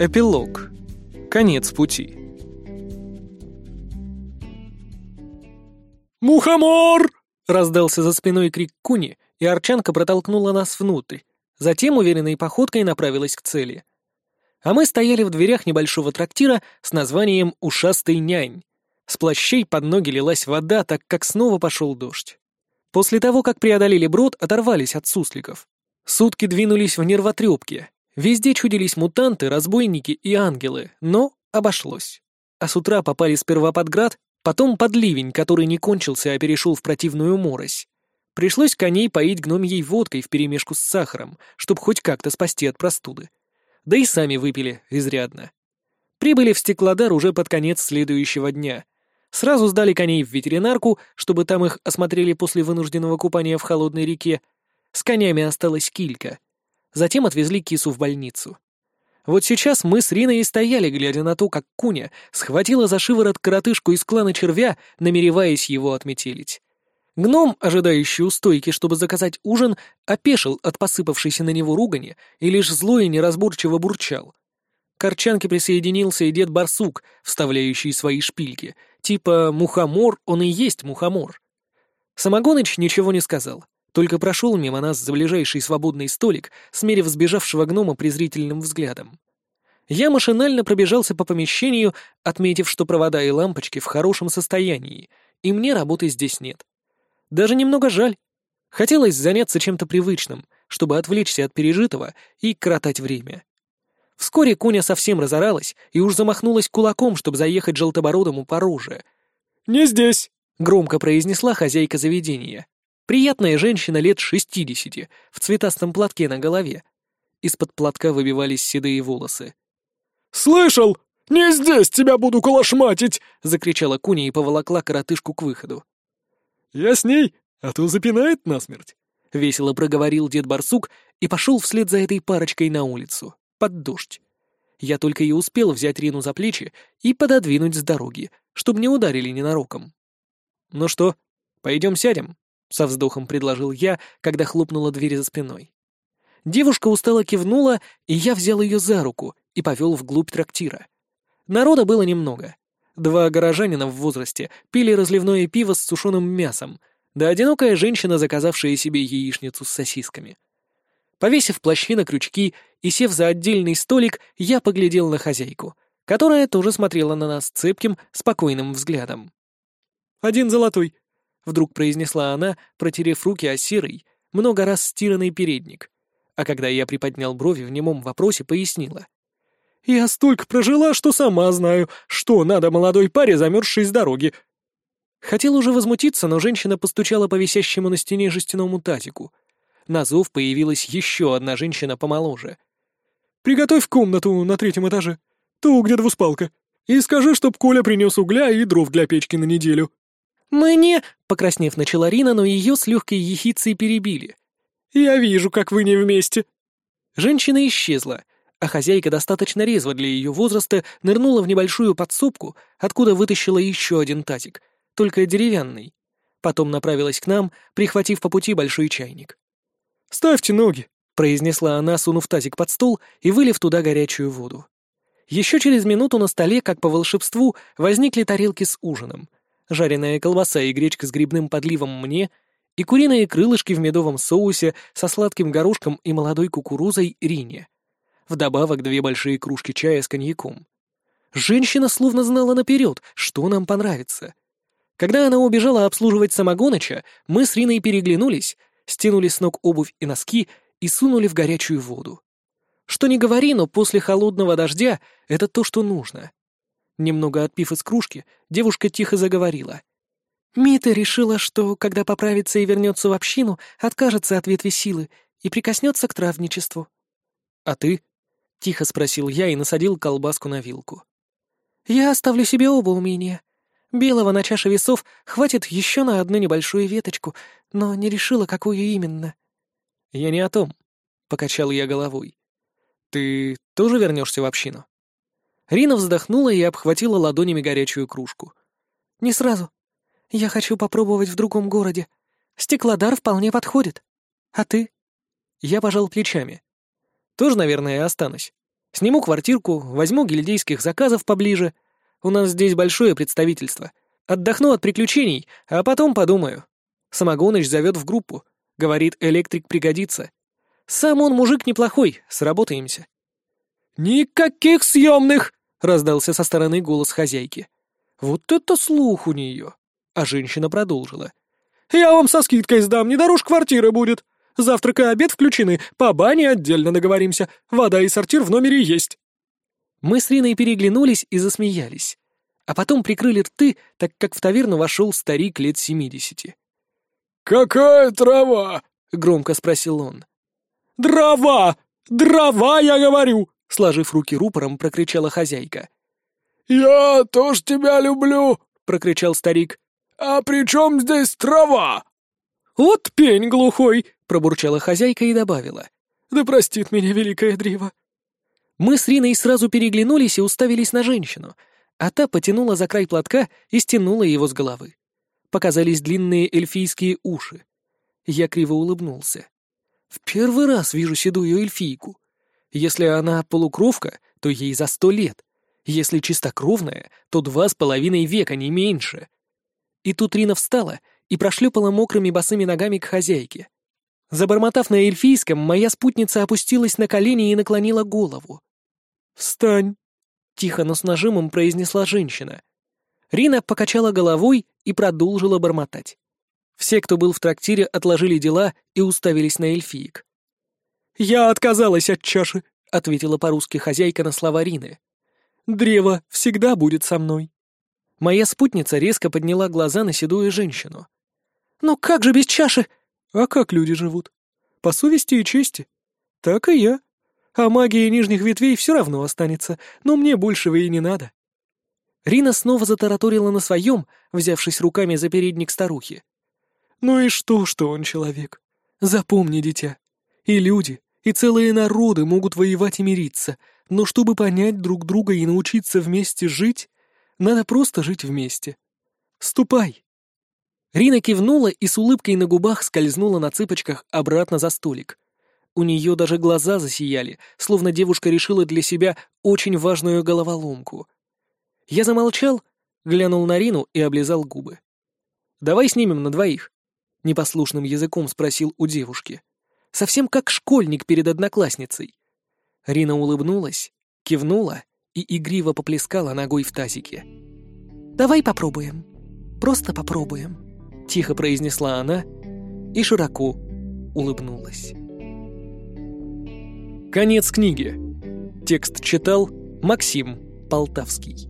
Эпилог. Конец пути. «Мухомор!» — раздался за спиной крик Куни, и Арчанка протолкнула нас внутрь. Затем уверенной походкой направилась к цели. А мы стояли в дверях небольшого трактира с названием «Ушастый нянь». С плащей под ноги лилась вода, так как снова пошел дождь. После того, как преодолели брод, оторвались от сусликов. Сутки двинулись в нервотрепке, Везде чудились мутанты, разбойники и ангелы, но обошлось. А с утра попали сперва под град, потом под ливень, который не кончился, а перешел в противную морось. Пришлось коней поить гномьей водкой вперемешку с сахаром, чтобы хоть как-то спасти от простуды. Да и сами выпили изрядно. Прибыли в Стеклодар уже под конец следующего дня. Сразу сдали коней в ветеринарку, чтобы там их осмотрели после вынужденного купания в холодной реке. С конями осталась килька — Затем отвезли кису в больницу. Вот сейчас мы с Риной и стояли, глядя на то, как Куня схватила за шиворот коротышку из клана червя, намереваясь его отметелить. Гном, ожидающий у стойки, чтобы заказать ужин, опешил от посыпавшейся на него ругани и лишь зло и неразборчиво бурчал. К Корчанке присоединился и дед Барсук, вставляющий свои шпильки. Типа «мухомор, он и есть мухомор». Самогоныч ничего не сказал только прошел мимо нас за ближайший свободный столик, смерив сбежавшего гнома презрительным взглядом. Я машинально пробежался по помещению, отметив, что провода и лампочки в хорошем состоянии, и мне работы здесь нет. Даже немного жаль. Хотелось заняться чем-то привычным, чтобы отвлечься от пережитого и коротать время. Вскоре Куня совсем разоралась и уж замахнулась кулаком, чтобы заехать желтобородому по роже. «Не здесь!» — громко произнесла хозяйка заведения. Приятная женщина лет шестидесяти, в цветастом платке на голове. Из-под платка выбивались седые волосы. «Слышал? Не здесь тебя буду колошматить!» — закричала Куня и поволокла коротышку к выходу. «Я с ней, а то запинает насмерть», — весело проговорил дед Барсук и пошел вслед за этой парочкой на улицу, под дождь. Я только и успел взять Рину за плечи и пододвинуть с дороги, чтобы не ударили ненароком. «Ну что, пойдем сядем?» — со вздохом предложил я, когда хлопнула дверь за спиной. Девушка устало кивнула, и я взял ее за руку и повел вглубь трактира. Народа было немного. Два горожанина в возрасте пили разливное пиво с сушеным мясом, да одинокая женщина, заказавшая себе яичницу с сосисками. Повесив плащи на крючки и сев за отдельный столик, я поглядел на хозяйку, которая тоже смотрела на нас цепким, спокойным взглядом. «Один золотой», вдруг произнесла она, протерев руки о серый, много раз стиранный передник. А когда я приподнял брови в немом вопросе, пояснила. «Я столько прожила, что сама знаю, что надо молодой паре, замерзшей с дороги». Хотел уже возмутиться, но женщина постучала по висящему на стене жестяному тазику. На зов появилась еще одна женщина помоложе. «Приготовь комнату на третьем этаже, ту, где двуспалка, и скажи, чтоб Коля принес угля и дров для печки на неделю». «Мы не...» — покраснев начала Рина, но ее с легкой ехицей перебили. «Я вижу, как вы не вместе». Женщина исчезла, а хозяйка достаточно резво для ее возраста нырнула в небольшую подсобку, откуда вытащила еще один тазик, только деревянный. Потом направилась к нам, прихватив по пути большой чайник. «Ставьте ноги», — произнесла она, сунув тазик под стол и вылив туда горячую воду. Еще через минуту на столе, как по волшебству, возникли тарелки с ужином — жареная колбаса и гречка с грибным подливом мне, и куриные крылышки в медовом соусе со сладким горошком и молодой кукурузой Рине. Вдобавок две большие кружки чая с коньяком. Женщина словно знала наперед, что нам понравится. Когда она убежала обслуживать самогоноча, мы с Риной переглянулись, стянули с ног обувь и носки и сунули в горячую воду. Что не говори, но после холодного дождя это то, что нужно. Немного отпив из кружки, девушка тихо заговорила. Мита решила, что, когда поправится и вернется в общину, откажется от ветви силы и прикоснется к травничеству. «А ты?» — тихо спросил я и насадил колбаску на вилку. «Я оставлю себе оба умения. Белого на чаше весов хватит еще на одну небольшую веточку, но не решила, какую именно». «Я не о том», — покачал я головой. «Ты тоже вернешься в общину?» Рина вздохнула и обхватила ладонями горячую кружку. «Не сразу. Я хочу попробовать в другом городе. Стеклодар вполне подходит. А ты?» Я пожал плечами. «Тоже, наверное, останусь. Сниму квартирку, возьму гильдейских заказов поближе. У нас здесь большое представительство. Отдохну от приключений, а потом подумаю. Самогоныч зовет в группу. Говорит, электрик пригодится. Сам он мужик неплохой, сработаемся. «Никаких съемных!» — раздался со стороны голос хозяйки. Вот это слух у нее. А женщина продолжила. «Я вам со скидкой сдам, не дороже квартиры будет. Завтрак и обед включены, по бане отдельно договоримся. Вода и сортир в номере есть». Мы с Риной переглянулись и засмеялись. А потом прикрыли рты, так как в таверну вошел старик лет семидесяти. «Какая трава?» — громко спросил он. «Дрова! Дрова, я говорю!» — сложив руки рупором, прокричала хозяйка. «Я тоже тебя люблю!» — прокричал старик. «А при чем здесь трава?» «Вот пень глухой!» — пробурчала хозяйка и добавила. «Да простит меня великое древо!» Мы с Риной сразу переглянулись и уставились на женщину, а та потянула за край платка и стянула его с головы. Показались длинные эльфийские уши. Я криво улыбнулся. В первый раз вижу седую эльфийку. Если она полукровка, то ей за сто лет. Если чистокровная, то два с половиной века, не меньше. И тут Рина встала и прошлепала мокрыми босыми ногами к хозяйке. Забормотав на эльфийском, моя спутница опустилась на колени и наклонила голову. «Встань!» — тихо, но с нажимом произнесла женщина. Рина покачала головой и продолжила бормотать. Все, кто был в трактире, отложили дела и уставились на эльфиек. «Я отказалась от чаши», — ответила по-русски хозяйка на слова Рины. Древо всегда будет со мной». Моя спутница резко подняла глаза на седую женщину. «Но как же без чаши?» «А как люди живут? По совести и чести. Так и я. А магия нижних ветвей все равно останется, но мне большего и не надо». Рина снова затараторила на своем, взявшись руками за передник старухи. «Ну и что, что он человек? Запомни, дитя. И люди, и целые народы могут воевать и мириться, но чтобы понять друг друга и научиться вместе жить, надо просто жить вместе. Ступай!» Рина кивнула и с улыбкой на губах скользнула на цыпочках обратно за столик. У нее даже глаза засияли, словно девушка решила для себя очень важную головоломку. Я замолчал, глянул на Рину и облизал губы. «Давай снимем на двоих», — непослушным языком спросил у девушки. Совсем как школьник перед одноклассницей. Рина улыбнулась, кивнула и игриво поплескала ногой в тазике. «Давай попробуем. Просто попробуем», — тихо произнесла она и широко улыбнулась. Конец книги. Текст читал Максим Полтавский.